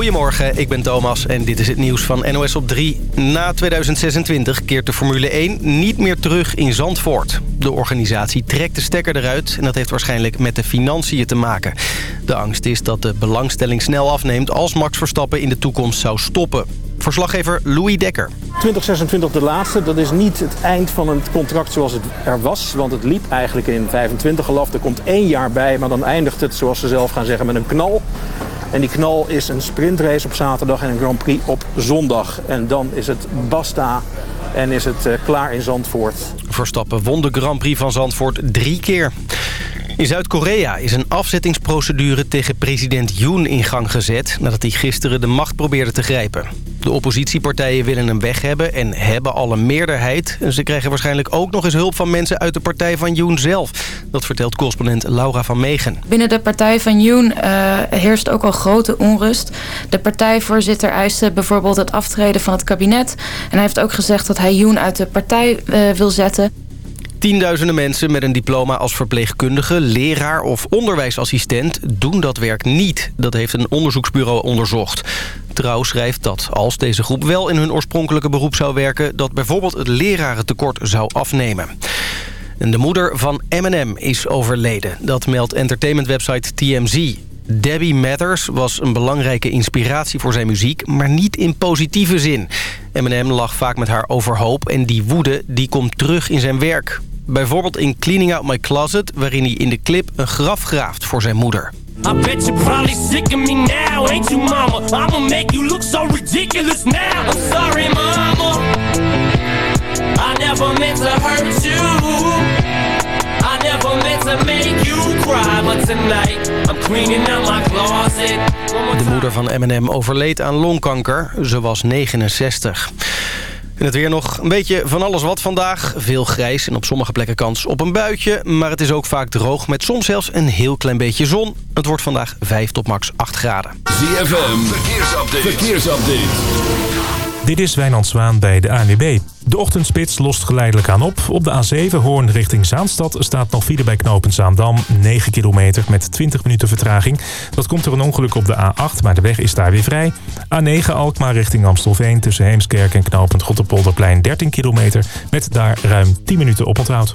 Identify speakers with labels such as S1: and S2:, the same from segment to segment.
S1: Goedemorgen, ik ben Thomas en dit is het nieuws van NOS op 3. Na 2026 keert de Formule 1 niet meer terug in Zandvoort. De organisatie trekt de stekker eruit en dat heeft waarschijnlijk met de financiën te maken. De angst is dat de belangstelling snel afneemt als Max Verstappen in de toekomst zou stoppen. Verslaggever Louis Dekker.
S2: 2026 de laatste, dat is niet het eind van het contract zoals het er was. Want het liep eigenlijk in 25 geloof. Er komt één jaar bij, maar dan eindigt het, zoals ze zelf gaan zeggen, met een knal. En die knal is een sprintrace op zaterdag en een Grand Prix op zondag. En dan is het basta en is het uh, klaar in Zandvoort.
S1: Verstappen won de Grand Prix van Zandvoort drie keer. In Zuid-Korea is een afzettingsprocedure tegen president Yoon in gang gezet... nadat hij gisteren de macht probeerde te grijpen. De oppositiepartijen willen hem weg hebben en hebben al een meerderheid. Ze krijgen waarschijnlijk ook nog eens hulp van mensen uit de partij van Yoon zelf. Dat vertelt correspondent Laura van Megen.
S3: Binnen de partij van Yoon uh, heerst ook al grote onrust. De partijvoorzitter eiste bijvoorbeeld het aftreden van het kabinet. En hij heeft ook gezegd dat hij Yoon uit de partij uh, wil zetten.
S1: Tienduizenden mensen met een diploma als verpleegkundige, leraar of onderwijsassistent doen dat werk niet. Dat heeft een onderzoeksbureau onderzocht. Trouw schrijft dat als deze groep wel in hun oorspronkelijke beroep zou werken... dat bijvoorbeeld het lerarentekort zou afnemen. En de moeder van Eminem is overleden. Dat meldt entertainmentwebsite TMZ. Debbie Mathers was een belangrijke inspiratie voor zijn muziek... maar niet in positieve zin. Eminem lag vaak met haar overhoop en die woede die komt terug in zijn werk. Bijvoorbeeld in Cleaning Out My Closet... waarin hij in de clip een graf graaft voor zijn moeder. I bet you're probably sick of me now, ain't you mama? I'ma make you look so ridiculous now. I'm sorry mama. I never meant to hurt you. I never meant to make you cry, but tonight I'm cleaning out my closet. De moeder van Eminem overleed aan longkanker. Ze was 69. En het weer nog een beetje van alles wat vandaag. Veel grijs en op sommige plekken kans op een buitje. Maar het is ook vaak droog met soms zelfs een heel klein beetje zon. Het wordt vandaag 5 tot max 8 graden.
S4: ZFM, verkeersupdate. verkeersupdate.
S5: Dit is Wijnand Zwaan bij de ANWB. De ochtendspits lost geleidelijk aan op. Op de A7 Hoorn richting Zaanstad staat nog file bij knopen Zaandam. 9 kilometer met 20 minuten vertraging. Dat komt door een ongeluk op de A8, maar de weg is daar weer vrij. A9 Alkmaar richting Amstelveen tussen Heemskerk en knooppunt Gotterpolderplein 13 kilometer... met daar ruim 10 minuten op onthoud.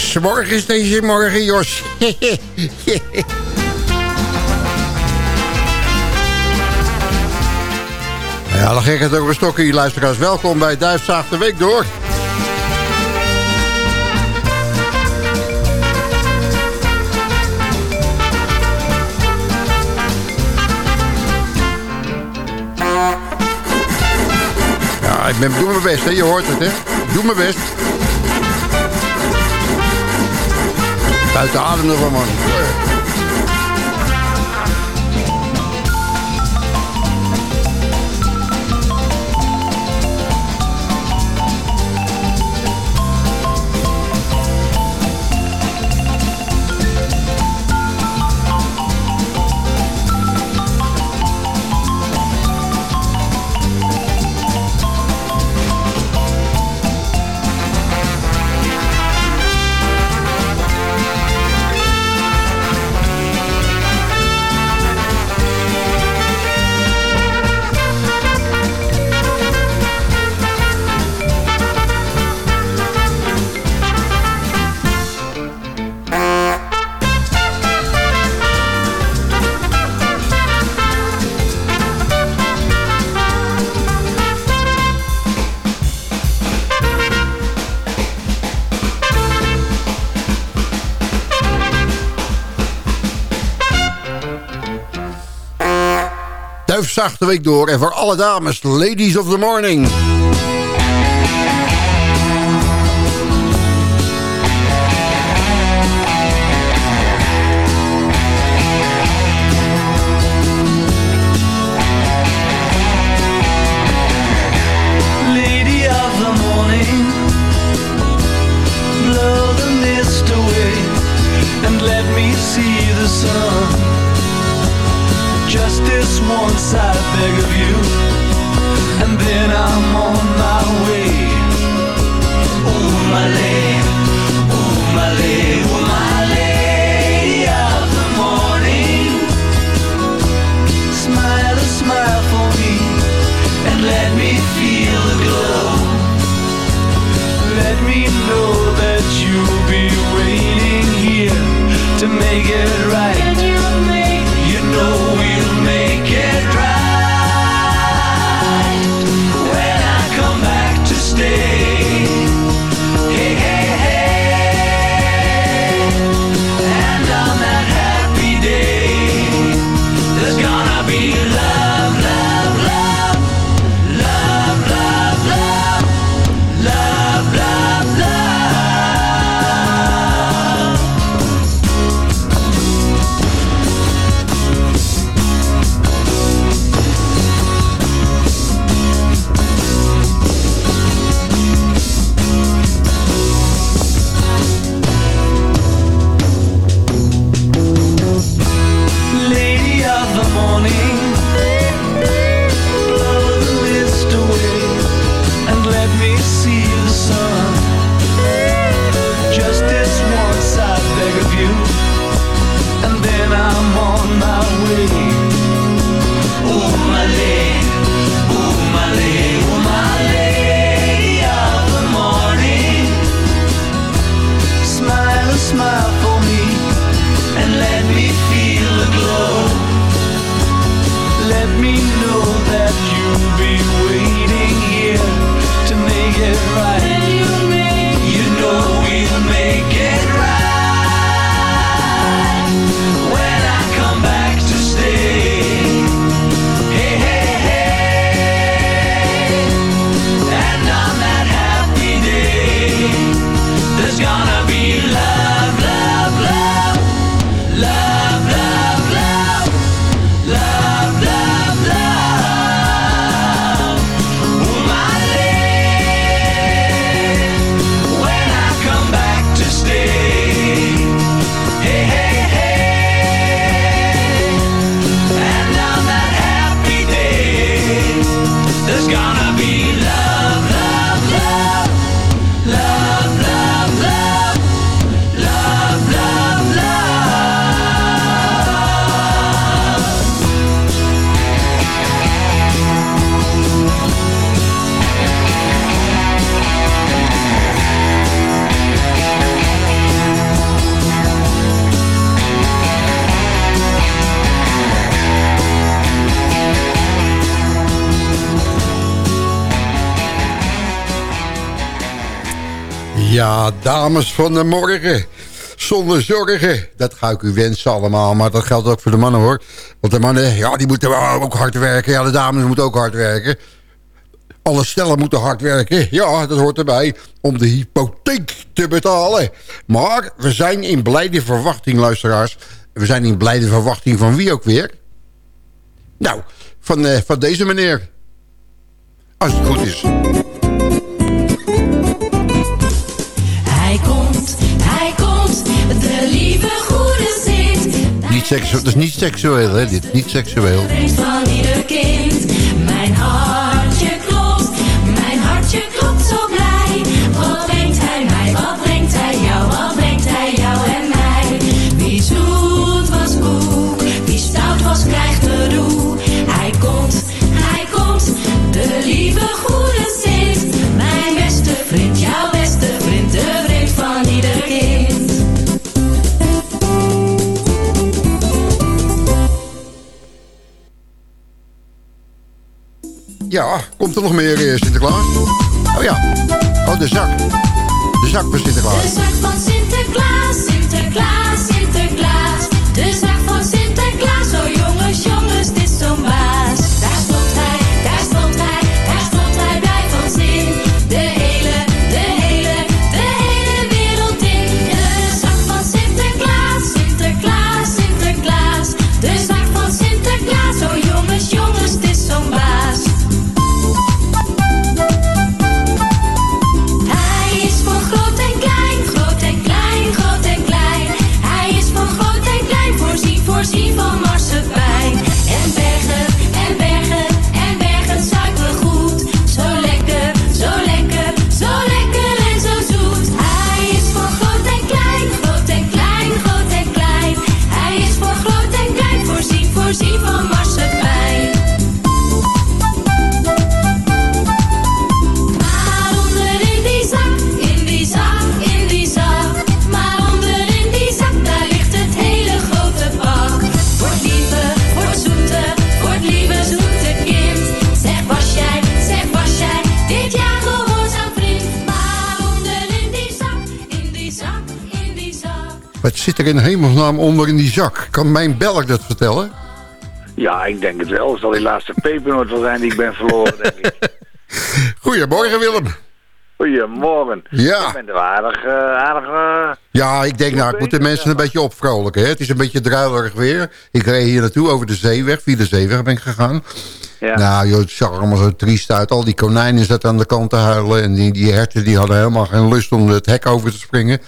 S6: Goedemorgen is deze morgen, Jos. ja, dan ging het over stokken, luisteraars. Welkom bij Duifzaag de Week door. Ja, ik ben, doe mijn best, hè. Je hoort het, hè. Doe mijn best. Buiten adem nog, man.
S7: duifzaag zachte week door. En voor alle dames, ladies of the morning. Dames van de morgen. Zonder zorgen. Dat ga ik u wensen allemaal. Maar dat geldt ook voor de mannen hoor. Want de mannen, ja, die moeten ook hard werken. Ja, de dames moeten ook hard werken. Alle stellen moeten hard werken. Ja, dat hoort erbij. Om de hypotheek te betalen. Maar we zijn in blijde verwachting, luisteraars. We zijn in blijde verwachting van wie ook weer? Nou, van, eh, van deze meneer. Als het goed is. niet. Het is niet seksueel, hè? Dit niet seksueel.
S8: Komt
S7: er nog meer eh, Sinterklaas? Oh ja, oh de zak. De zak van Sinterklaas.
S8: De zak van Sinterklaas.
S6: Zit er in hemelsnaam onder in die zak? Kan mijn Belg dat vertellen?
S9: Ja, ik denk het wel. Het zal die laatste pepernoot wel zijn die ik ben verloren, denk ik.
S6: Goedemorgen Willem.
S9: Goedemorgen.
S6: Ja.
S9: Ik ben er aardig, eh, aardig... eh,
S6: Ja, ik denk nou, ik moet de mensen een beetje opvrolijken. Hè? Het is een beetje druilerig weer. Ik reed hier naartoe over de zeeweg. Via de zeeweg ben ik gegaan.
S9: ja.
S6: Nou, joh, het zag er allemaal zo triest uit. Al die konijnen zaten aan de kant te huilen. En die, die herten die hadden helemaal geen lust om het hek over te springen.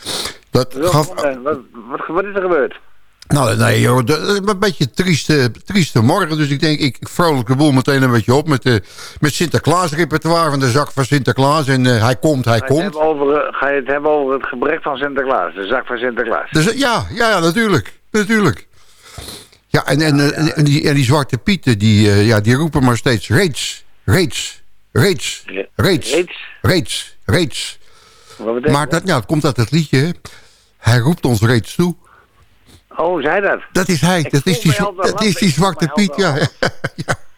S6: Dat gaf...
S9: eh, wat, wat, wat is er gebeurd?
S6: Nou, nee, joh, een beetje trieste, trieste morgen. Dus ik denk, ik, vrolijk de boel meteen een beetje op met, de met Sinterklaas repertoire van de zak van Sinterklaas. En eh, hij komt, hij
S9: Ga
S6: komt.
S9: over, eh, ga je het hebben over het gebrek van Sinterklaas? De zak van Sinterklaas?
S6: Dus, eh, ja, ja, ja, natuurlijk. Natuurlijk. Ja, en, en, eh, en, en die, en die zwarte pieten, die, eh, ja, die roepen maar steeds reeds, reeds, reeds,
S9: Re-
S6: reeds,
S9: reeds?
S6: reeds, Maar dat, ja, het komt uit het liedje, hè. Hij roept ons reeds toe.
S9: Oh, zei dat?
S6: Dat is hij,
S9: Ik
S6: dat is die, dat is die zwarte piet, ja.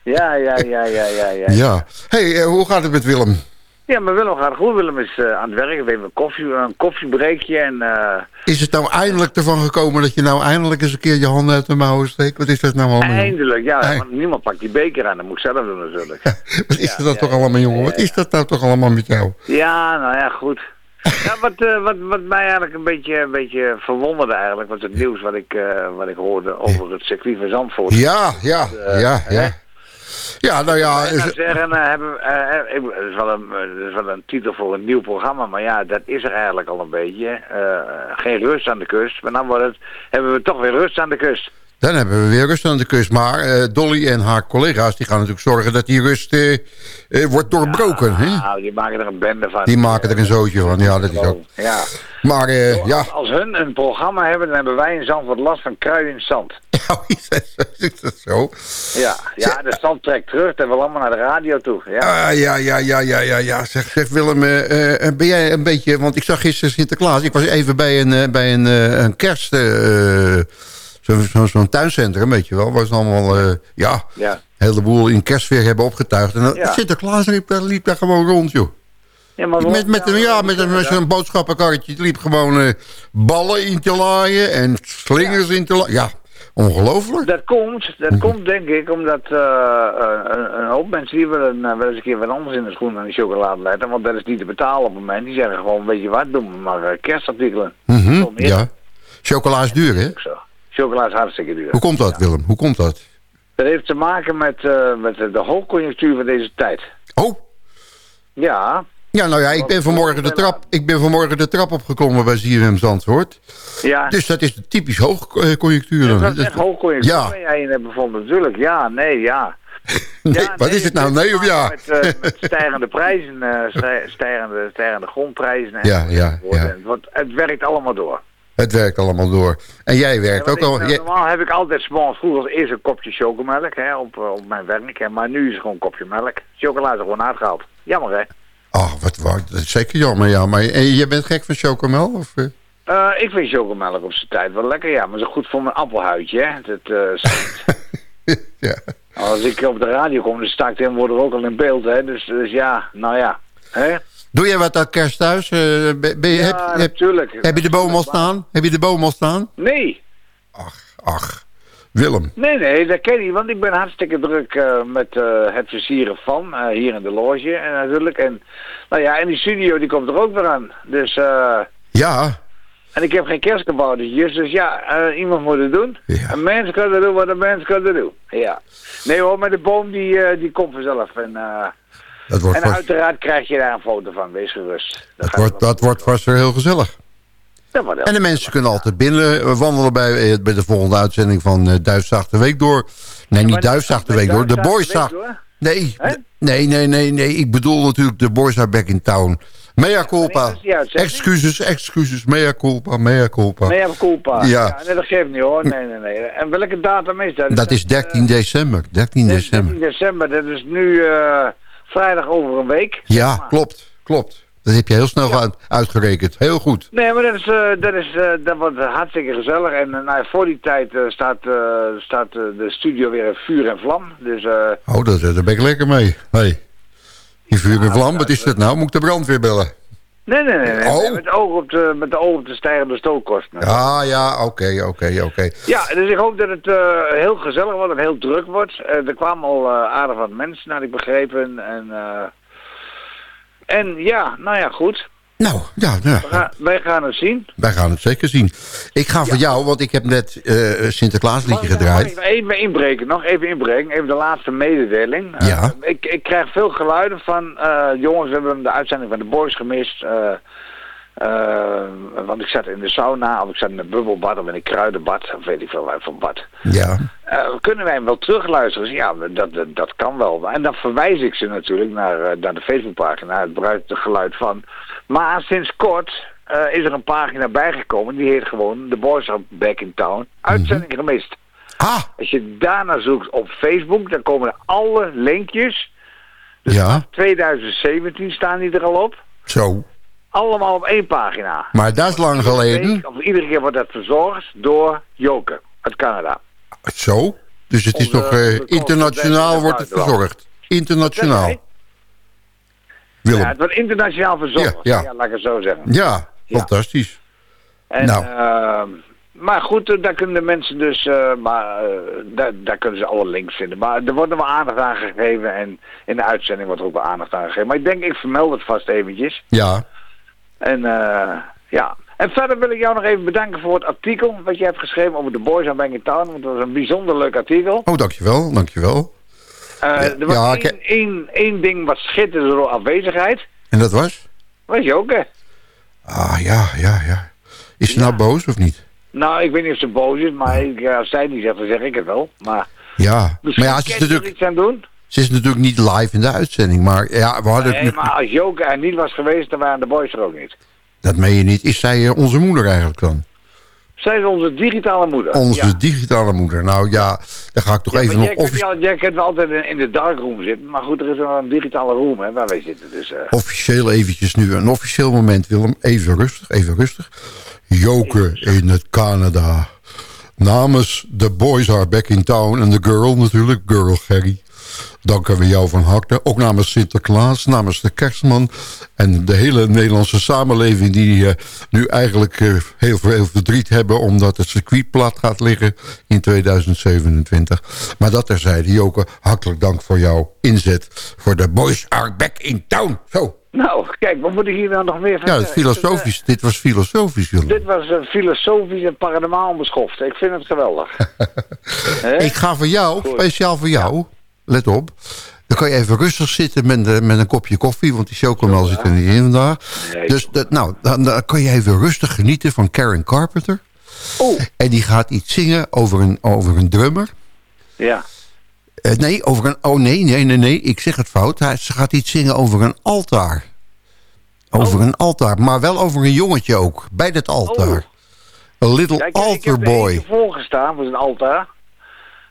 S9: Ja, ja, ja, ja, ja, ja.
S6: Ja. hey, eh, hoe gaat het met Willem?
S9: Ja, maar Willem gaat goed. Willem is eh, aan het werk. We hebben een, koffie, een koffiebreekje en... eh,
S6: Is het nou eindelijk ervan gekomen dat je nou eindelijk eens een keer je handen uit de mouwen steekt? Wat is dat nou allemaal?
S9: eindelijk, ja.
S6: Eind-
S9: Want niemand pakt die beker aan. Dat moet ik zelf doen natuurlijk.
S6: Wat is
S9: Ja,
S6: dat
S9: ja,
S6: toch
S9: ja,
S6: allemaal, jongen? Wat is dat nou toch allemaal met jou?
S9: Ja, nou ja, goed. Ja, wat, eh, wat, wat mij eigenlijk een beetje, een beetje verwonderde eigenlijk, was het nieuws wat ik, eh, wat ik hoorde over het circuit van Zandvoort.
S6: Ja, ja,
S9: Eh,
S6: ja, ja. Ja, nou ja,
S9: Ik zou
S6: is-
S9: zeggen, hebben, ik- het, is wel een, het is wel een titel voor een nieuw programma, maar ja, dat is er eigenlijk al een beetje. Geen rust aan de kust, maar dan wordt het, hebben we toch weer rust aan de kust.
S6: Dan hebben we weer rust aan de kust. Maar eh, Dolly en haar collega's die gaan natuurlijk zorgen dat die rust eh, eh, wordt doorbroken. hè?
S9: Nou, die maken er een bende van.
S6: Die maken er een zootje van, ja, dat is ook.
S9: Ja.
S6: Maar ja,
S9: Als, als hun een programma hebben, dan hebben wij in Zandvoort last van kruiden in het zand.
S6: Ja, is dat zo? is dat zo?
S9: Ja, ja, de zand trekt terug, dat wil allemaal naar de radio toe. Ja.
S6: Ah, ja, ja, ja, ja, ja, ja. Zeg, zeg Willem, ben jij een beetje... Want ik zag gisteren Sinterklaas. Ik was even bij een, bij een, een kerst... Zo'n zo, tuincentrum, weet je wel. Waar ze allemaal, eh, ja,
S9: ja.
S6: een heleboel in kerstsfeer hebben opgetuigd. En dan-
S9: Ja.
S6: Sinterklaas liep, daar- liep daar gewoon rond, joh.
S9: Ja, maar
S6: Met, met, een, ja, met, een- met zo'n boodschappenkarretje. Die liep gewoon eh, ballen in te laaien en slingers in te laaien. Ja, ongelooflijk.
S9: Dat komt, dat komt denk ik omdat eh, een, een hoop mensen die willen wel eens een keer wat anders in de schoen dan die chocolade letten. Want dat is niet te betalen op het moment. Die zeggen gewoon, weet je wat, doen we maar kerstartikelen.
S6: Mhm,
S9: Veel meer.
S6: ja. Chocola is duur, hè?
S9: Zo. Chocola is hartstikke duur.
S6: Hoe komt dat, Willem? Hoe komt dat?
S9: Dat heeft te maken met, eh, met de hoogconjunctuur van deze tijd.
S6: Oh,
S9: Ja,
S6: ja, nou ja, ik ben vanmorgen de trap, ik ben vanmorgen de trap opgeklommen bij ZFM Zandvoort.
S9: ja.
S6: Dus dat is typisch hoogconjunctuur. dan.
S9: dat is echt hoogconjunctuur.
S6: Ja.
S9: waar jij in hebt bevonden, natuurlijk. Ja, nee, ja.
S6: Nee,
S9: Ja,
S6: wat is het nou, nee of ja?
S9: Met, eh, met stijgende prijzen, eh, stij- stijgende, stijgende grondprijzen. en
S6: Ja, ja, ja.
S9: Het, wordt- het werkt allemaal door.
S6: Het werkt allemaal door. En jij werkt
S9: Ja,
S6: ook al...
S9: Normaal heb ik altijd s'morgens vroeg als eerst een kopje chocomelk hè, op, eh, op mijn werk. Hè, maar nu is het gewoon een kopje melk. Chocola is gewoon uitgehaald. Jammer hè.
S6: Oh, wat, wat, dat is zeker jammer, ja. Maar en je bent gek van chocomel? Of, eh?
S9: Eh, ik vind chocomelk op zijn tijd wel lekker, ja. Maar zo goed voor mijn appelhuidje, hè. Dat, eh, stinkt.
S6: ja.
S9: als ik op de radio kom, dan sta ik tegenwoordig ook al in beeld, hè. Dus, dus ja, nou ja. Hè?
S6: Doe jij wat aan kerst thuis? Eh, ben, ben je,
S9: Ja,
S6: heb,
S9: natuurlijk.
S6: heb je de boom al staan? Heb je de boom al staan?
S9: Nee.
S6: Ach, ach. Willem.
S9: Nee, nee, dat ken ik want ik ben hartstikke druk eh, met eh, het versieren van, hier in de loge en natuurlijk. En, nou ja, en die studio die komt er ook weer aan. Dus, eh,
S6: Ja.
S9: en ik heb geen kerstkaboutertjes, dus ja, iemand moet het doen.
S6: Ja.
S9: Een mens kan er doen wat een mens kan er doen. Ja. Nee hoor, maar de boom die, die komt vanzelf. En,
S6: Dat wordt,
S9: en
S6: vast,
S9: uiteraard krijg je daar een foto van, wees gerust. Dat
S6: wordt, dat wordt vast weer heel gezellig.
S9: Dat wordt
S6: En de mensen kunnen altijd binnen eh, wandelen bij, eh, bij de volgende uitzending van uh, Duifzaag de Week door. Nee, niet Duifzaag de Week door. De Boys Zaag. Nee, nee, nee, nee, nee. Ik bedoel natuurlijk de Boys are back in town. Mea culpa. Excuses, excuses. Mea culpa, mea culpa.
S9: Maar culpa.
S6: Ja.
S9: nee, dat geeft niet hoor. Nee, nee, nee. En welke datum is dat?
S6: Dat is 13 december. 13
S9: Dat is 13
S6: december.
S9: december. Dat is nu eh, vrijdag over een week.
S6: Ja, klopt, klopt. Dat heb je heel snel uit- uitgerekend. Heel goed.
S9: Nee, maar dat, is, eh, dat, is, eh, dat wordt hartstikke gezellig. En eh, nou, ja, voor die tijd staat, staat de studio weer in vuur en vlam. Dus
S6: Oh, dat, daar ben ik lekker mee. Hey. Die vuur en vlam, wat is dat nou? Moet ik de brandweer bellen?
S9: Nee, nee, nee. nee.
S6: Oh.
S9: Met, de oog op de, met de oog op de stijgende stookkosten.
S6: Ah, ja, oké, oké, oké.
S9: Ja, dus ik hoop dat het eh, heel gezellig wordt en heel druk wordt. Eh, er kwamen al eh, aardig wat mensen, had ik begrepen. En, en ja, nou ja, goed.
S6: Nou, ja, ja,
S9: We gaan, wij gaan het zien.
S6: wij gaan het zeker zien. Ik ga voor jou, want ik heb net eh Sinterklaasliedje
S9: mag
S6: gedraaid.
S9: Even inbreken, nog even inbreken. Even de laatste mededeling. Eh,
S6: Ja.
S9: ik, ik krijg veel geluiden van, eh, jongens, we hebben de uitzending van de Boys gemist. want ik zat in de sauna, of ik zat in een bubbelbad, of in een kruidenbad, of weet ik veel wat voor bad.
S6: Ja,
S9: kunnen wij hem wel terugluisteren? Ja, dat, dat, dat kan wel. En dan verwijs ik ze natuurlijk naar, naar de Facebookpagina, het bruikte geluid van. Maar sinds kort eh, is er een pagina bijgekomen, die heet gewoon The Boys Are Back in Town. Uitzending gemist.
S6: ah,
S9: Als je daarna zoekt op Facebook, dan komen er alle linkjes.
S6: ja,
S9: 2017 staan die er al op.
S6: zo.
S9: Allemaal op één pagina.
S6: Maar dat is lang geleden.
S9: Of iedere keer wordt dat verzorgd door Joke uit Canada.
S6: Zo. Dus het is toch eh, internationaal wordt het verzorgd. Internationaal. Willem.
S9: Ja, het wordt internationaal verzorgd.
S6: Ja,
S9: Ja, laat ik het zo zeggen.
S6: Ja, fantastisch.
S9: En,
S6: Nou.
S9: ehm, maar goed, eh, daar kunnen de mensen dus, eh, maar, eh, daar, daar kunnen ze alle links vinden. Maar er wordt er wel aandacht aan gegeven en in de uitzending wordt er ook wel aandacht aan gegeven. Maar ik denk, ik vermeld het vast eventjes.
S6: Ja,
S9: En ja. En verder wil ik jou nog even bedanken voor het artikel wat je hebt geschreven over de Boys aan Bang in Town. Want dat was een bijzonder leuk artikel.
S6: oh dankjewel, dankjewel.
S9: Eh, er was
S6: ja,
S9: één,
S6: ik-
S9: één, één ding wat schitterde door afwezigheid.
S6: En dat was?
S9: Was hè?
S6: Ah, ja, ja, ja. Is ze nou boos of niet?
S9: Nou, ik weet niet of ze boos is, maar ik, eh, als zij niet zegt, dan zeg ik het wel. Maar
S6: Ja, maar ja, ze is, natuurlijk,
S9: iets aan doen.
S6: ze is natuurlijk niet live in de uitzending. Maar ja, we hadden het
S9: Nee,
S6: nu...
S9: maar als Joke er niet was geweest, dan waren de boys er ook niet.
S6: Dat meen je niet. Is zij eh, onze moeder eigenlijk dan?
S9: Zij is onze digitale moeder.
S6: Onze
S9: ja.
S6: digitale moeder. Nou ja, dan ga ik toch
S9: Ja,
S6: even nog
S9: jij, kunt,
S6: offici-
S9: wel- jij kunt wel altijd in, de darkroom zitten, maar goed, er is wel een digitale room hè, waar wij zitten. Dus, eh,
S6: officieel eventjes nu. Een officieel moment, Willem. Even rustig, even rustig. Joke in het Canada. Namens The Boys Are Back in Town. En de girl natuurlijk, girl Gerry. Danken we jou van harte. Ook namens Sinterklaas, namens de kerstman. En de hele Nederlandse samenleving die eh, nu eigenlijk eh, heel veel verdriet hebben... omdat het circuit plat gaat liggen in 2027. Maar dat terzijde, Joke, hartelijk dank voor jouw inzet... voor de Boys Are Back in Town. Zo.
S9: nou, kijk, wat moet ik hier nou nog meer van
S6: Ja, filosofisch. Dit was filosofisch, Willem.
S9: Dit was eh, filosofisch en paranormaal beschoft. Ik vind het geweldig.
S6: Ik ga voor jou, speciaal voor jou, op... Dan kan je even rustig zitten met, met een kopje koffie... want die chocomel zit er niet in vandaag. Dus dat, nou, dan, dan kan je even rustig genieten van Karen Carpenter.
S9: Oeh,
S6: En die gaat iets zingen over een, over een drummer.
S9: ja.
S6: Eh, nee, over een... Oh nee, nee, nee, nee, ik zeg het fout. Hij, ze gaat iets zingen over een altaar. Over
S9: Oh.
S6: een altaar, maar wel over een jongetje ook. Bij dat altaar. A little
S9: Ja, ik, ik
S6: altar
S9: heb er
S6: boy.
S9: eentje voorgestaan voor zijn altaar.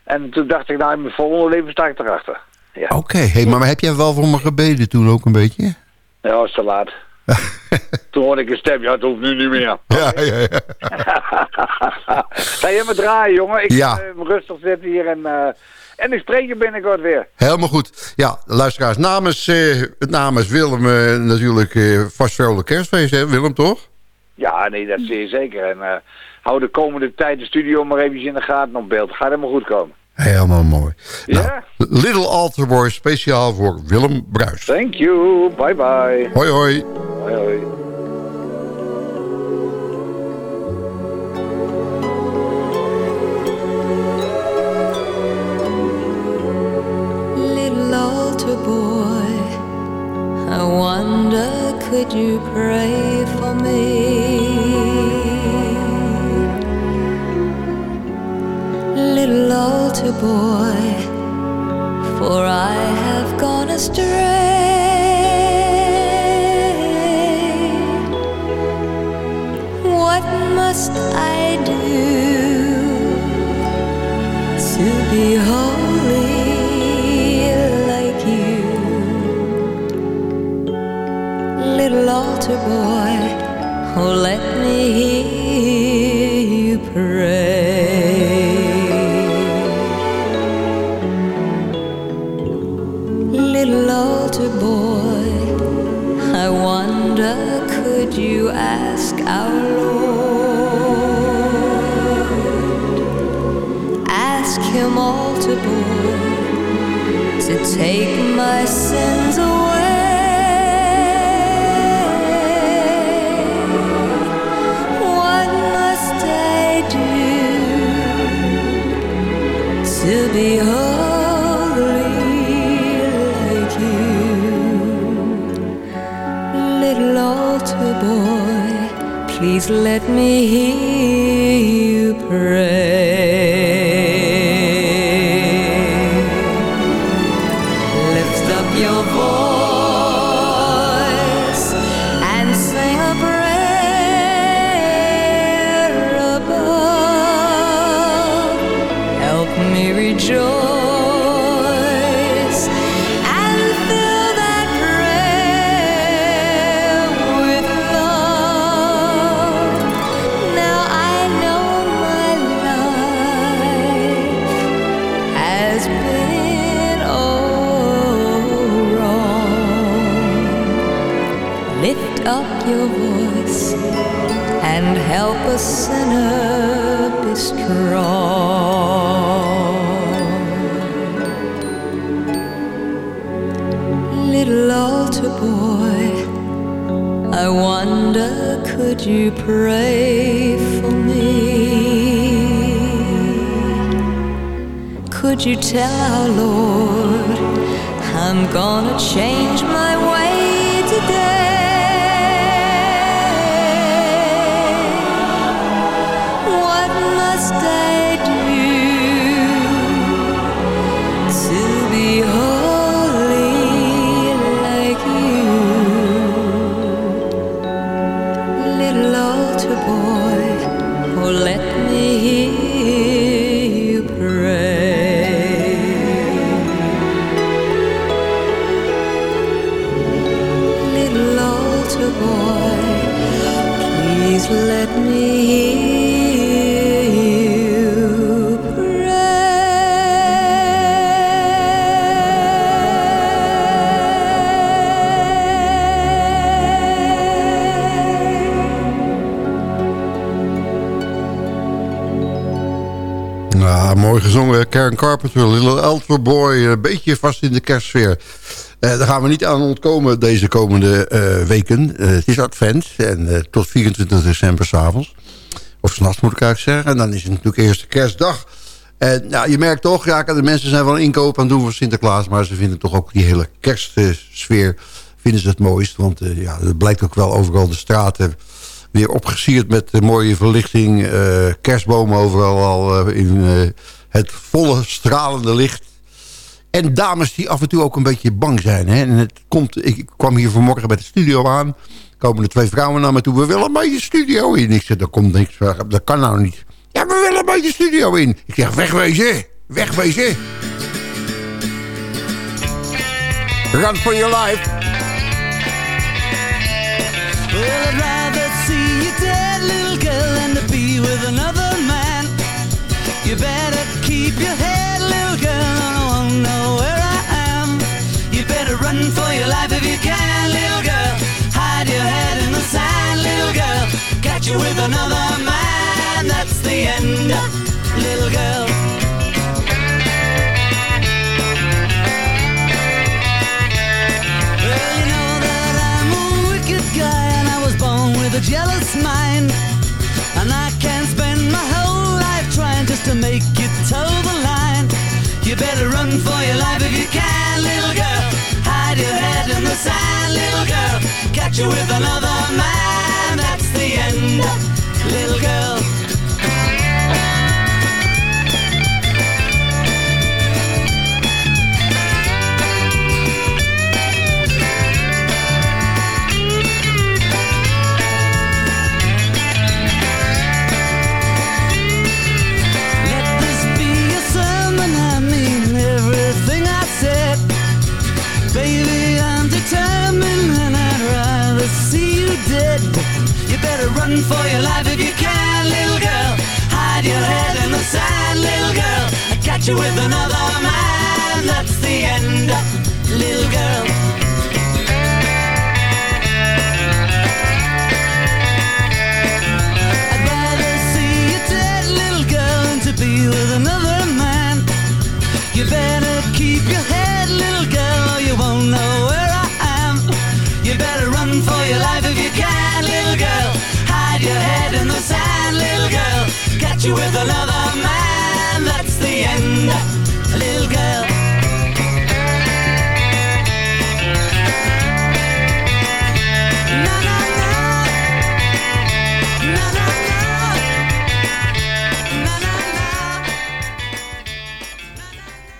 S9: En toen dacht ik, nou, in mijn volgende leven sta ik erachter. Ja,
S6: Oké, hey, maar heb jij wel voor me gebeden toen ook een beetje?
S9: ja was te laat. toen hoorde ik een stem, ja, het hoeft nu niet meer.
S6: Ja, ja, ja.
S9: Ga je maar draaien, jongen. Ik
S6: Ja.
S9: ga eh, rustig zitten hier en, eh, en ik spreek je binnenkort weer.
S6: Helemaal goed. Ja, luisteraars, namens, eh, namens Willem eh, natuurlijk eh, vast vrolijk kerstfeest, hè Willem, toch?
S9: Ja, nee, dat zeer zeker. En eh, hou de komende tijd de studio maar even in de gaten op beeld. Gaat helemaal goed komen.
S6: Helemaal mooi.
S9: Ja?
S6: Nou, Little Altar Boy, speciaal voor Willem Bruis.
S9: Thank you. Bye bye.
S6: Hoi, hoi.
S9: Hoi hoi.
S10: Little altar boy, I wonder could you pray for me? Little altar boy, for I have gone astray. What must I do? to be Little altar boy, I wonder could you pray for me? Could you tell our Lord I'm gonna change my way today? What must I
S6: gezongen. Karen Carpenter, Little Elder Boy. Een beetje vast in de kerstsfeer. Eh, daar gaan we niet aan ontkomen deze komende eh, weken. Eh, het is advent en tot 24 december s'avonds. Of s'nachts moet ik eigenlijk zeggen. En dan is het natuurlijk eerste kerstdag. En nou, je merkt toch, ja, de mensen zijn wel inkoop aan doen voor Sinterklaas... maar ze vinden toch ook die hele kerstsfeer vinden ze het mooist. Want ja, het blijkt ook wel overal de straten weer opgesierd met mooie verlichting. kerstbomen overal al in het volle stralende licht. En dames die af en toe ook een beetje bang zijn. Hè? En het komt, ik kwam hier vanmorgen bij de studio aan. Komen er twee vrouwen naar me toe. We willen bij je studio in. Ik zeg, dat komt niks. Dat kan nou niet. Ja, we willen bij je studio in. Ik zeg, wegwezen. Wegwezen. Run for your life.
S11: Well, I'd rather see you dead, little girl, than be with another man. You with another man, that's the end, little girl. Well, you know that I'm a wicked guy and I was born with a jealous mind. And I can't spend my whole life trying just to make you toe the line. You better run for your life if you can, little girl. Hide your head in the sand, little girl. Catch you with another man, that's the end, little girl. Better run for your life if you can, little girl. Hide your head in the sand, little girl. I catch you with another man, that's the end, little girl.
S7: You with another man, that's the end. Little girl.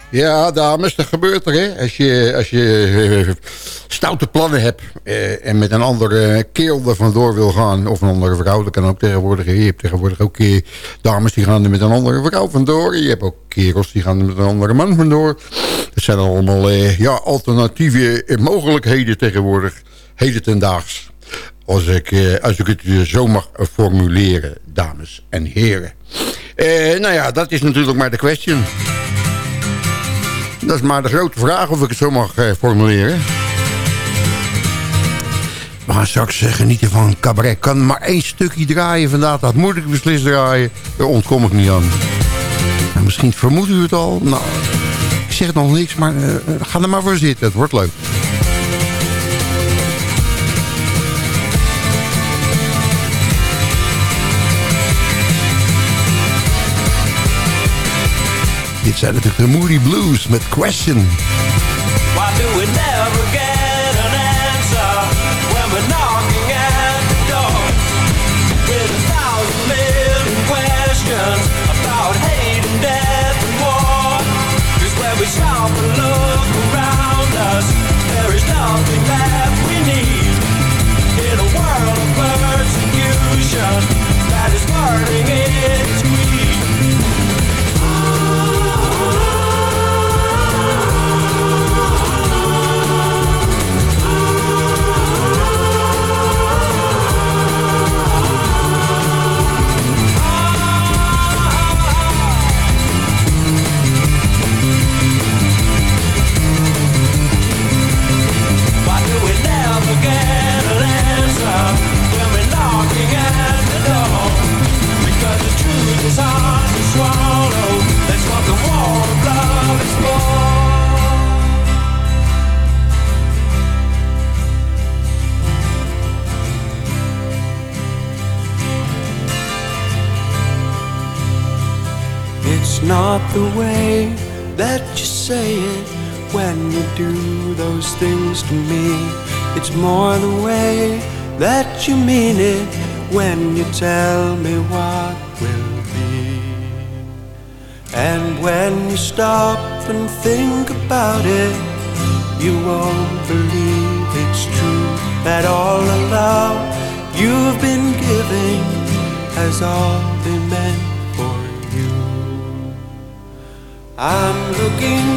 S6: Ja, dames, dat gebeurt er, hè. Als je, als je eh, stoute plannen hebt eh, en met een andere keel er vandoor wil gaan... of een andere vrouw, dat kan ook tegenwoordig. Je hebt tegenwoordig ook eh, dames die gaan er met een andere vrouw vandoor. Je hebt ook kerels die gaan er met een andere man vandoor. Dat zijn allemaal eh, ja, alternatieve mogelijkheden tegenwoordig. Heden ten daags. Als ik, als ik het zo mag formuleren, dames en heren. Nou ja, dat is natuurlijk maar de question. Dat is maar de grote vraag of ik het zo mag formuleren. We gaan straks eh, genieten van cabaret. Kan maar één stukje draaien vandaag. Dat moet ik beslist draaien. Daar ontkom ik niet aan. En misschien vermoedt u het al. Nou, ik zeg nog niks, maar eh, ga er maar voor zitten. Het wordt leuk. Dit zijn natuurlijk de Moody Blues met Question.
S7: Why do we when we think about it, you won't believe it's true that all the love you've been giving has all been meant for you. I'm looking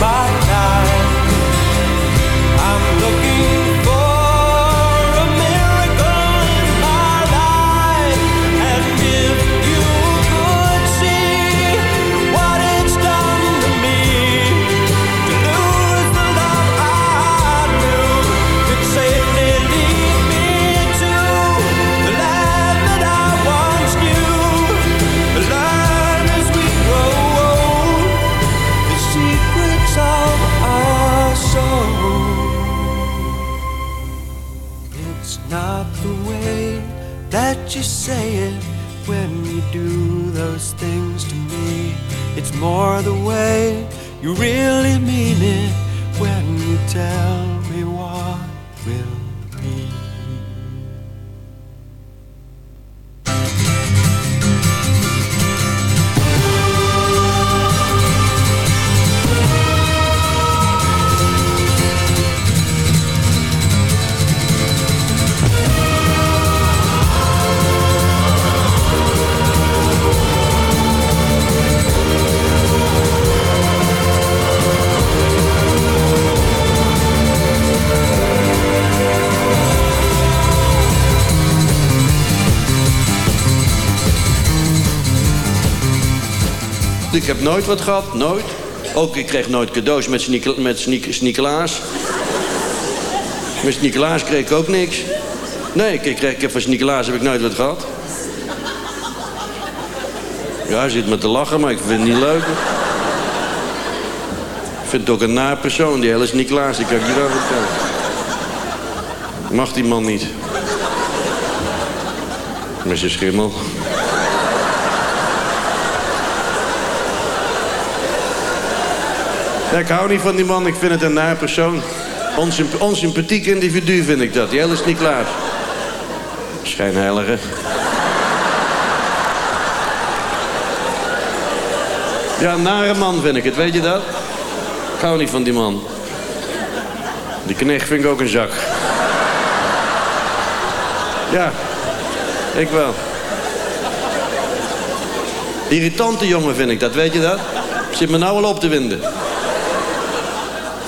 S7: my life. I'm looking more the way. You really mean it when you tell
S12: ik heb nooit wat gehad, nooit. Ook ik kreeg nooit cadeaus met, Sneek, met Sneekelaas kreeg ik ook niks. Nee, ik, kreeg, ik heb van Sneekelaas heb ik nooit wat gehad. Ja, hij zit me te lachen, maar ik vind het niet leuk. Ik vind het ook een naar persoon, die hele Sneekelaas. Die kan ik je wel vertellen. Mag die man niet. Met zijn schimmel. Ik hou niet van die man, ik vind het een naar persoon. Onsymp onsympathiek individu vind ik dat. Die is niet klaar. Schijnheilige. Ja, een nare man vind ik het, weet je dat? Ik hou niet van die man. Die knecht vind ik ook een zak. Ja, ik wel. Irritante jongen vind ik dat, weet je dat? Zit me nou al op te winden.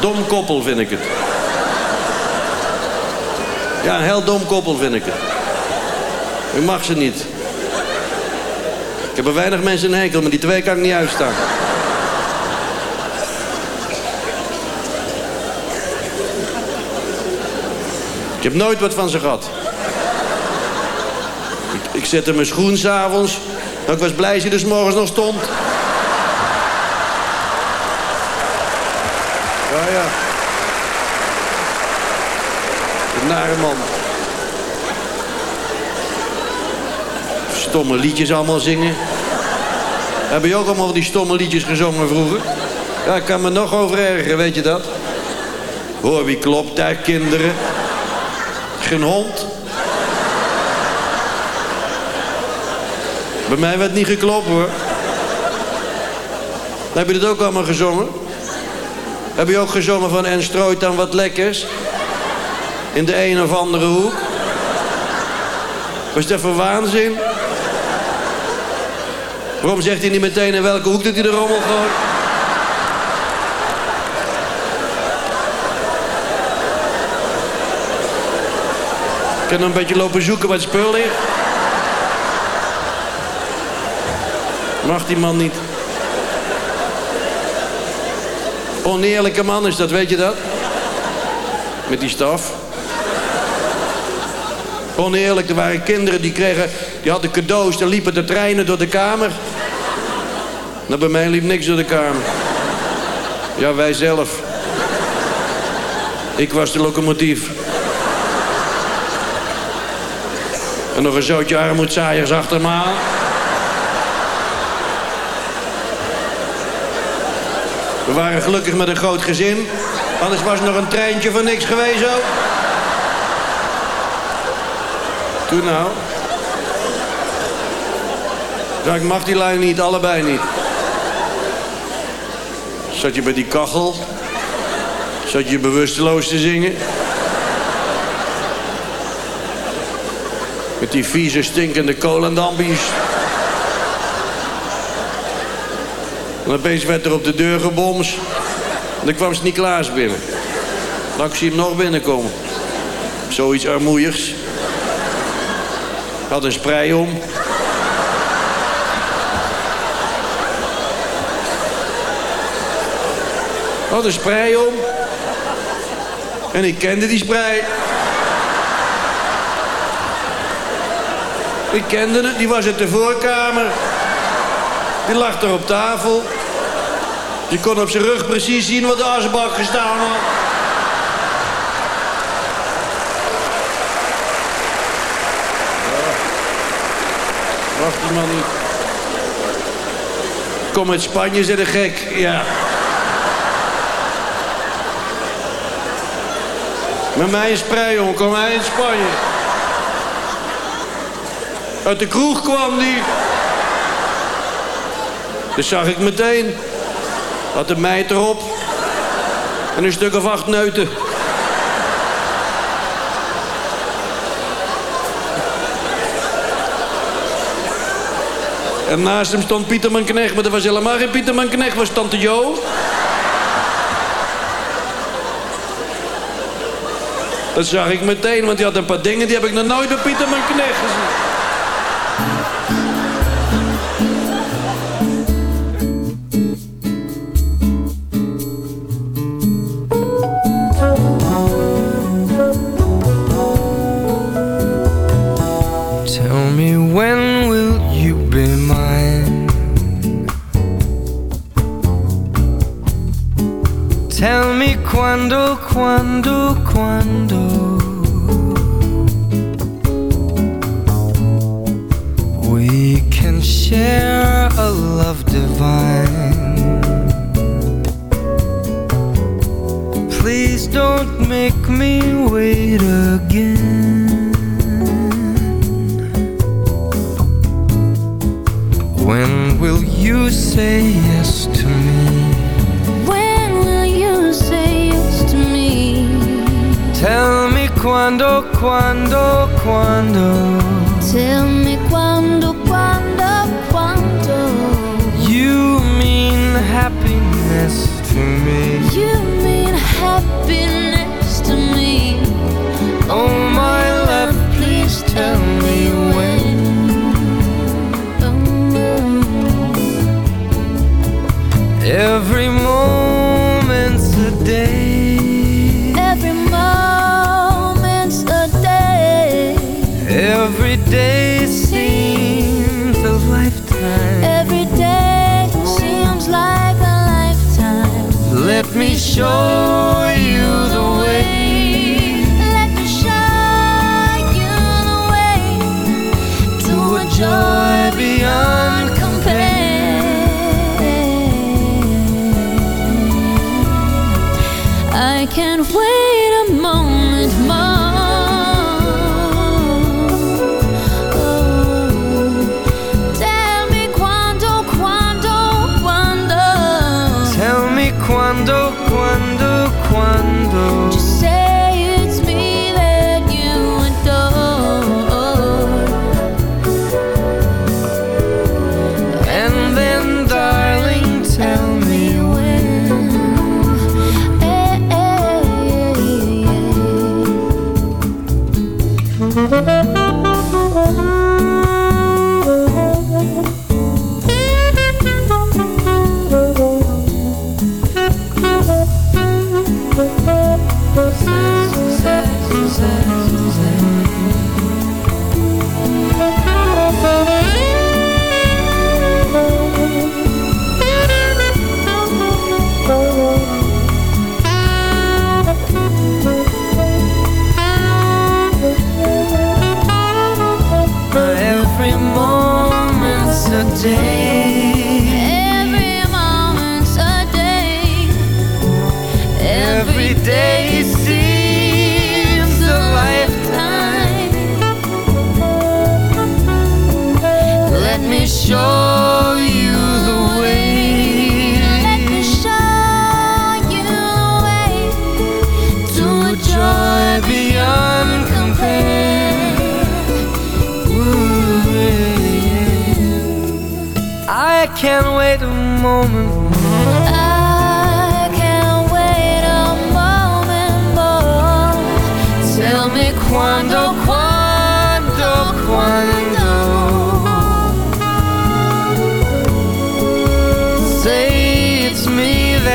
S12: Dom koppel vind ik het. Ja, een heel dom koppel vind ik het. Ik mag ze niet. Ik heb er weinig mensen een hekel, maar die twee kan ik niet uitstaan. Ik heb nooit wat van ze gehad. Ik, ik zette mijn schoen s'avonds. Ik was blij hij dus morgens nog stond. Ja, ja. Een nare man. Stomme liedjes allemaal zingen. Heb je ook allemaal die stomme liedjes gezongen vroeger? Ja, ik kan me nog over ergeren, weet je dat? Hoor, wie klopt daar, kinderen? Geen hond. Bij mij werd niet geklopt, hoor. Heb je dat ook allemaal gezongen? Heb je ook gezongen van en strooit dan wat lekkers? In de een of andere hoek? Was dat voor waanzin? Waarom zegt hij niet meteen in welke hoek dat hij de rommel gooit? Ik kan een beetje lopen zoeken wat spul ligt. Mag die man niet. Oneerlijke man is dat, weet je dat? Met die staf. Oneerlijk, er waren kinderen die kregen... die hadden cadeaus, dan liepen de treinen door de kamer. Nou, bij mij liep niks door de kamer. Ja, wij zelf. Ik was de locomotief. En nog een zootje armoedzaaiers achter me aan. We waren gelukkig met een groot gezin. Anders was nog een treintje voor niks geweest ook. Toen nou. Ik mag die lijn niet, allebei niet. Zat je bij die kachel? Zat je bewusteloos te zingen? Met die vieze, stinkende kolendambies. En opeens werd er op de deur geboms. En dan kwam Sint-Niklaas binnen. Dan zie hem nog binnenkomen. Zoiets armoeigs. Had een sprei om. Had een sprei om. En ik kende die sprei. Ik kende het, die was uit de voorkamer. Die lag er op tafel. Je kon op zijn rug precies zien wat de asbak gestaan had. Wacht die man niet. Kom uit Spanje, zit een gek. Ja. Met mij in Spreijon, kom hij in Spanje. Uit de kroeg kwam die.
S13: Dus zag ik meteen. Had de meid erop. En een stuk of acht neuten. En naast hem stond Pieterman Knecht, maar dat was helemaal geen Pieterman Knecht, was Tante Jo. Dat zag ik meteen, want die had een paar dingen die heb ik nog nooit bij Pieterman Knecht gezien.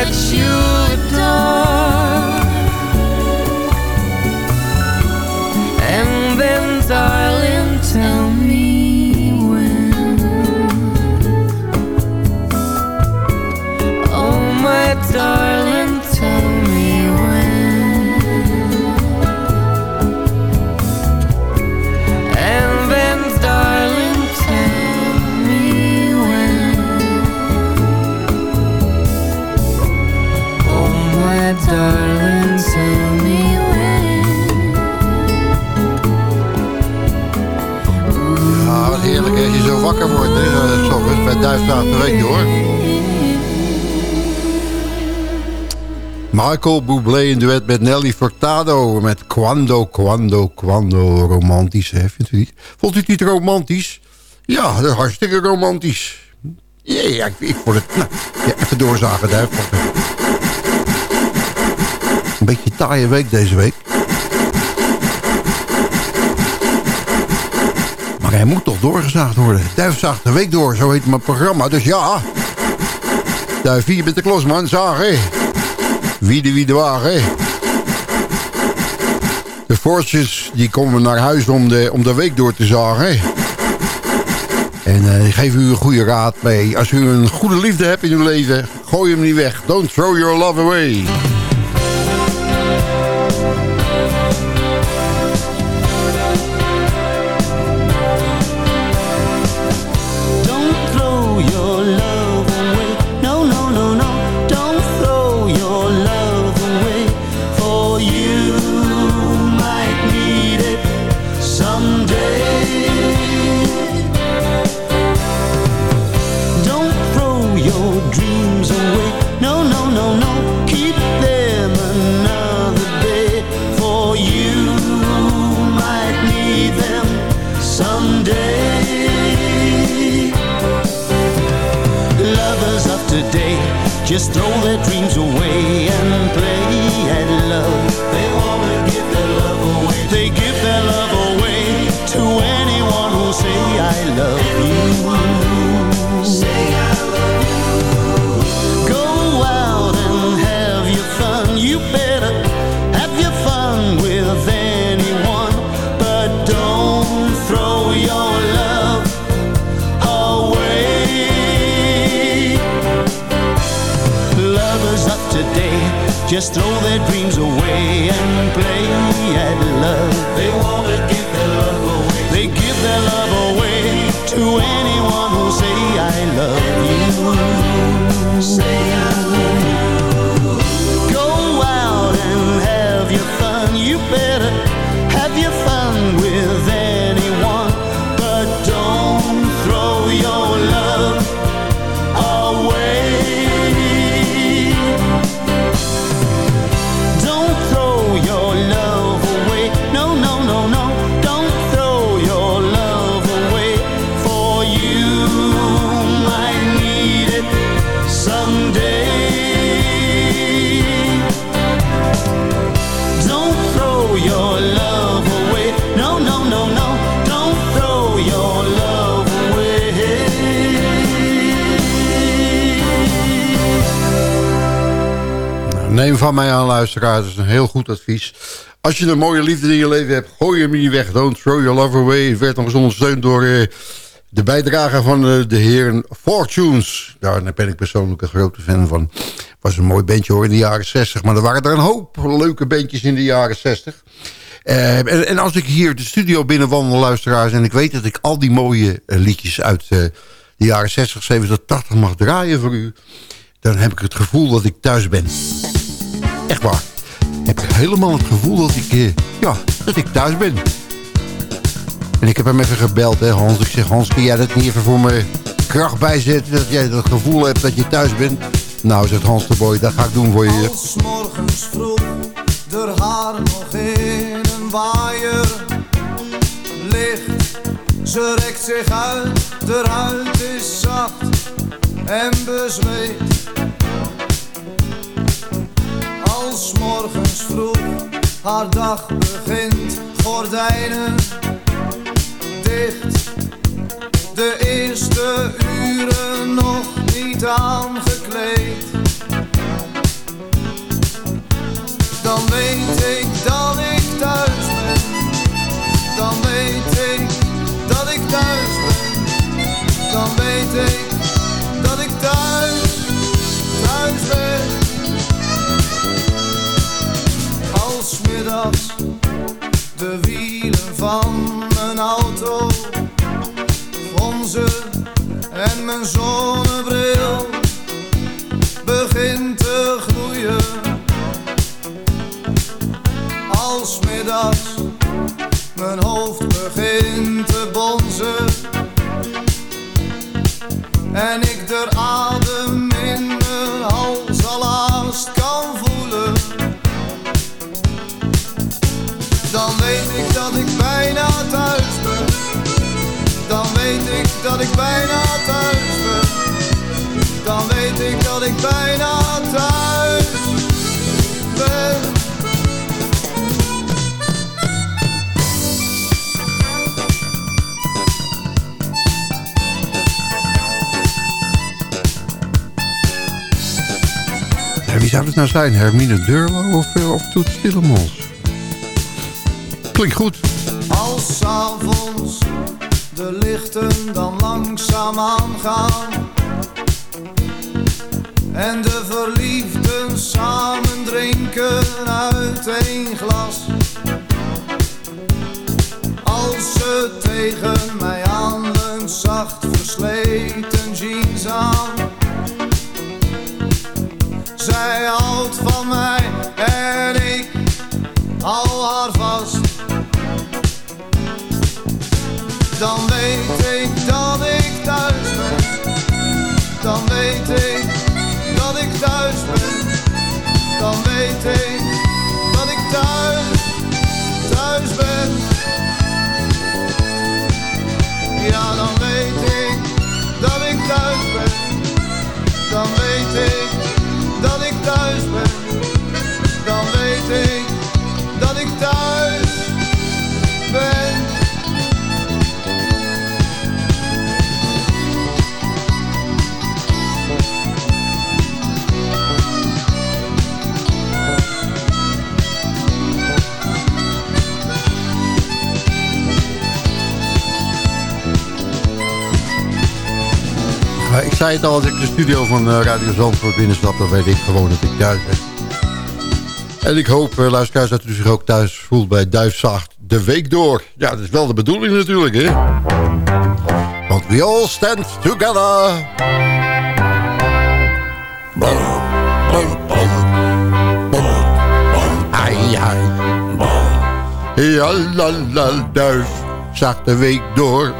S14: Let you. luisteraars per weekje hoor.
S15: Michael Bublé in duet met Nelly Furtado met Quando, Quando, Quando. Romantisch, hè? Vindt u niet? Vond u het niet romantisch? Ja, dat hartstikke romantisch. Ja, ik, ik het... Nou, ja, even doorzagen, daar. Een beetje taaie week deze week. Maar hij moet toch doorgezaagd worden. Duif de week door, zo heet mijn programma. Dus ja... Duif hier met de klosman, zagen. Wie de wie de wagen. De Forces die komen naar huis om de, om de week door te zagen. En eh, ik geef u een goede raad mee. Als u een goede liefde hebt in uw leven, gooi hem niet weg. Don't throw your love away. Neem van mij aan, luisteraars. Dat is een heel goed advies. Als je een mooie liefde in je leven hebt, gooi hem niet weg. Don't throw your love away. Het werd nog eens ondersteund door eh, de bijdrage van eh, de heren Fortunes. Daar ben ik persoonlijk een grote fan van. was een mooi bandje hoor in de jaren 60. Maar er waren er een hoop leuke bandjes in de jaren 60. Eh, en, en als ik hier de studio binnenwandel, luisteraars... en ik weet dat ik al die mooie eh, liedjes uit de jaren 60, 70, 80 mag draaien voor u... dan heb ik het gevoel dat ik thuis ben. Echt waar. Heb helemaal het gevoel dat ik, eh, ja, dat ik thuis ben. En ik heb hem even gebeld, hè, Hans. Ik zeg, Hans, kun jij dat niet even voor me kracht bijzetten? Dat jij dat gevoel hebt dat je thuis bent? Nou, zegt Hans de Boy, dat ga ik doen voor je.
S16: Als morgens vroeg de haar nog in een waaier ligt. Ze rekt zich uit, de huid is zacht en bezweet. Als morgens vroeg haar dag begint, gordijnen dicht. De eerste uren nog niet aangekleed. Dan weet ik dat ik thuis ben. Dan weet ik dat ik thuis ben. Dan weet ik De wielen van mijn auto gonzen en mijn zonnebril begint te gloeien. Als middags mijn hoofd begint te bonzen en ik de adem ik bijna thuis ben. Dan weet ik dat ik bijna thuis ben.
S6: Wie zou het nou zijn? Hermine Durlo of, eh, of Toet Stillemans? Klinkt goed.
S16: Als 's avonds de lichten dan langzaam aangaan En de verliefden samen drinken uit één glas. Als ze tegen mij aanleunt, zacht versleten jeans aan. Zij houdt van mij en ik hou haar vast. Dan
S6: zei het al, als ik de studio van eh, Radio Zandvoort binnenstap... dan weet ik gewoon dat ik thuis ben. En ik hoop, uh, luisteraars, dat u zich ook thuis voelt bij Duifzacht de week door. Ja, dat is wel de bedoeling natuurlijk, hè? Want we all stand together. Ai, ai. Ja, la, la, duif. Zacht de week door.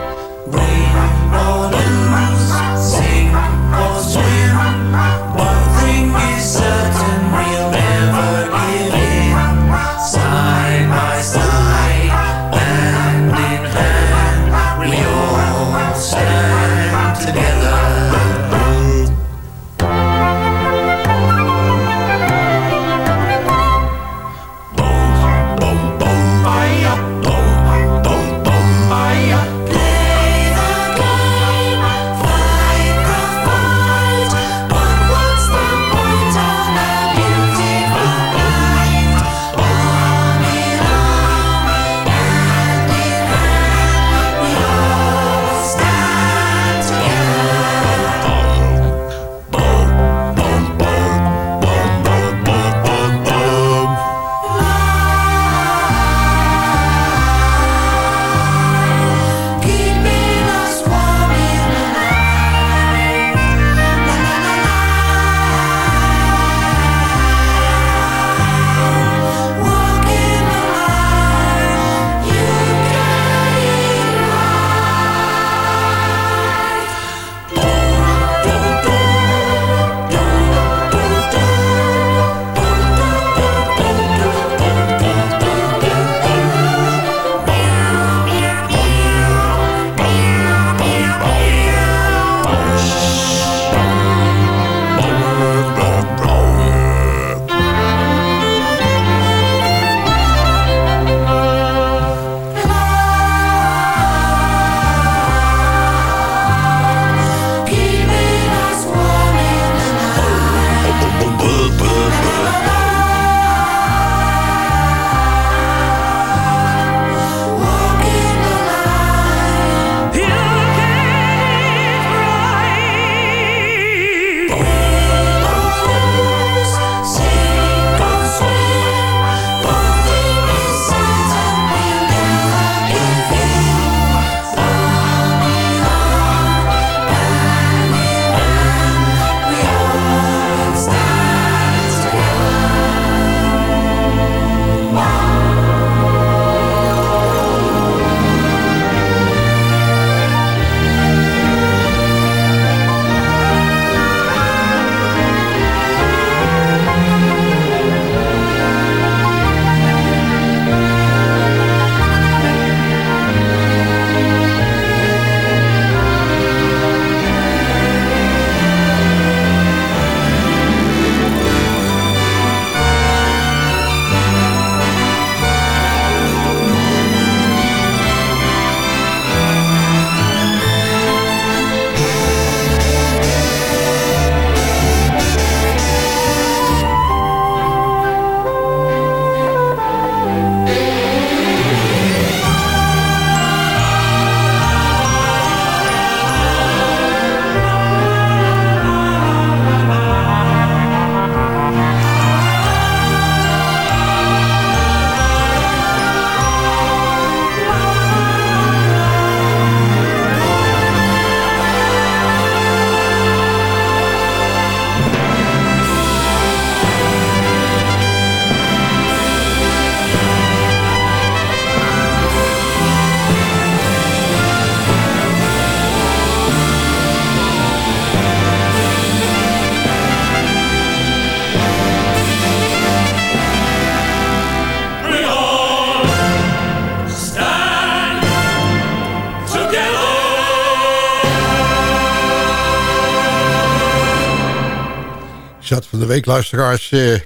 S6: Week, luisteraars... eh,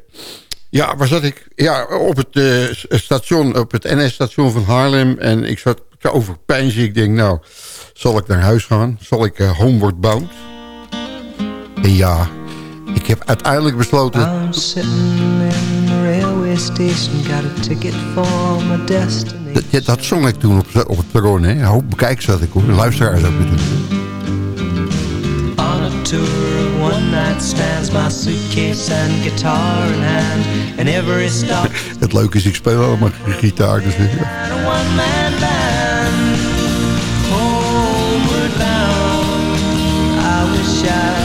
S6: ja, waar zat ik? Ja, op het eh, station, op het NS-station van Haarlem. En ik zat zo overpijnzen. Ik denk, nou, zal ik naar huis gaan? Zal ik eh, homeward bound? En ja, ik heb uiteindelijk besloten...
S7: I'm sitting in the railway station, got a ticket for my destiny.
S6: Dat, ja, dat zong ik toen op, op het perron, hè. Een hoop bekijkers had ik, hoor. Luisteraars ook natuurlijk.
S7: A tour of one night stands, my suitcase and guitar in hand, and every stop
S6: Het leuke is, ik speel allemaal gitaar. Dus, ja.
S7: one man band. Homeward bound, I wish I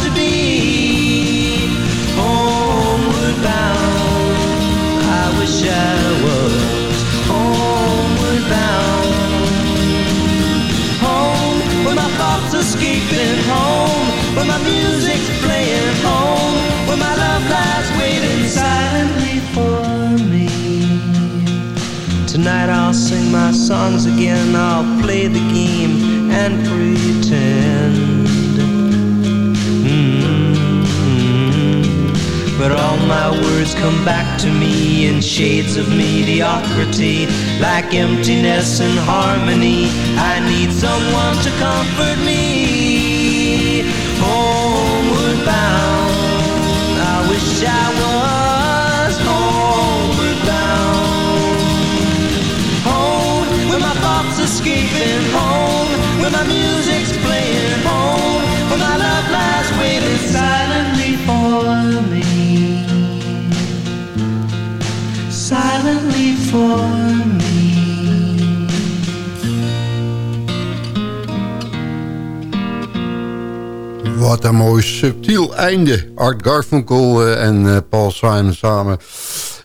S7: my escaping home, where my music's playing home, where my love lies waiting silently for me. Tonight I'll sing my songs again, I'll play the game and pretend. But all my words come back to me in shades of mediocrity, like emptiness and harmony. I need someone to comfort me. Homeward bound, I wish I was homeward bound. Home, where my thoughts escaping home, where my music's playing home, where my love lies waiting silently
S6: Wat een mooi subtiel einde. Art Garfunkel eh, en eh, Paul Simon samen.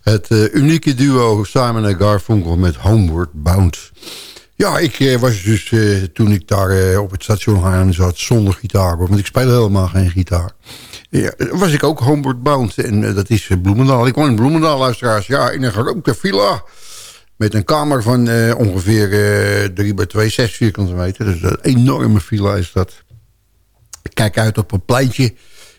S6: Het eh, unieke duo Simon en Garfunkel met Homeward Bound. Ja, ik was dus toen ik daar op het station Haarlem zat zonder gitaar. Want ik speel helemaal geen gitaar. Ja, was ik ook Homeward Bound. En eh, dat is eh, Bloemendaal. Ik woon in Bloemendaal, luisteraars. Ja, in een grote villa. Met een kamer van eh, ongeveer eh 3 bij 2, 6 vierkante meter. Dus een enorme villa is dat. Ik kijk uit op een pleintje.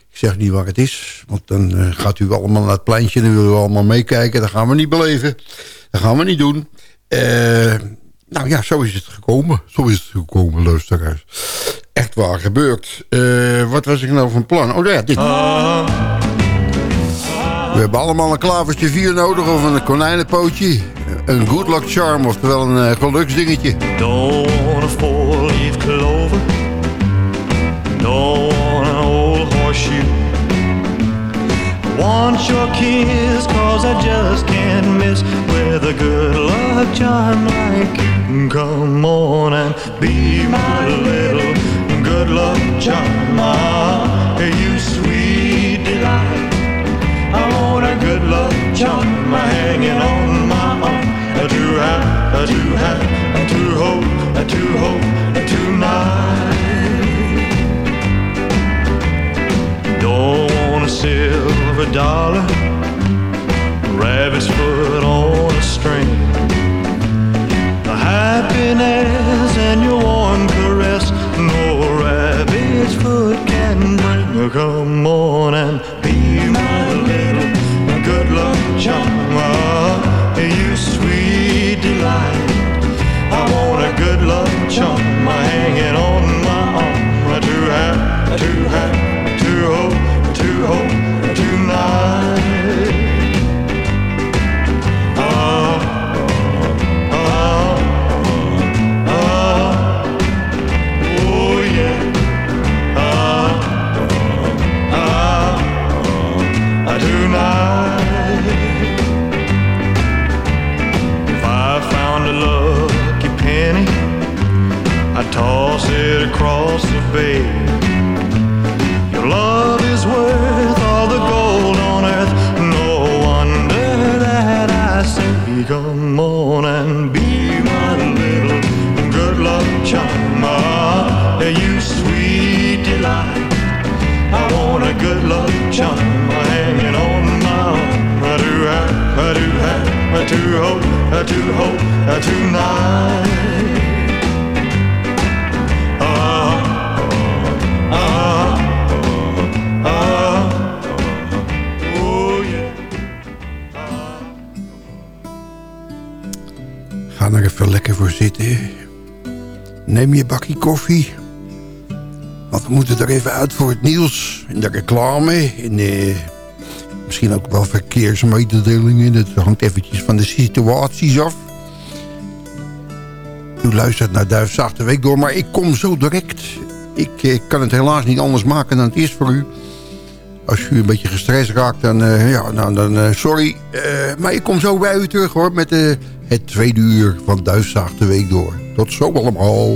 S6: Ik zeg niet waar het is. Want dan gaat u allemaal naar het pleintje. En dan willen we allemaal meekijken. Dat gaan we niet beleven. Dat gaan we niet doen. Nou ja, zo is het gekomen. Zo is het gekomen, luisteraars. Echt waar gebeurd. Eh, wat was ik nou van plan? Oh ja, dit. We hebben allemaal een klavertje 4 nodig of een konijnenpootje. Een good luck charm, oftewel een eh, geluksdingetje.
S17: Want a four-leaf clover. Don't want an old horseshoe. Want your kiss, cause I just can't miss with a good luck charm like you. Come on and be my little good luck charm. Ah, You sweet delight. I want a good luck charm hanging on my arm. A to have, to have, a to hold, to hold, tonight. Don't want a silver dollar, rabbit's foot on a string. Happiness and your warm caress, no rabbit's foot can bring. Come on and be my little good luck charm. You sweet delight. I want a good luck charm hanging on
S6: reclame. En eh, misschien ook wel verkeersmededelingen. Dat hangt eventjes van de situaties af. U luistert naar Duif de Week door. Maar ik kom zo direct. Ik eh, kan het helaas niet anders maken dan het is voor u. Als u een beetje gestrest raakt, dan, eh, ja, nou, dan sorry. Maar ik kom zo bij u terug hoor. Met het tweede uur van Duifzaag de Week door. Tot zo allemaal.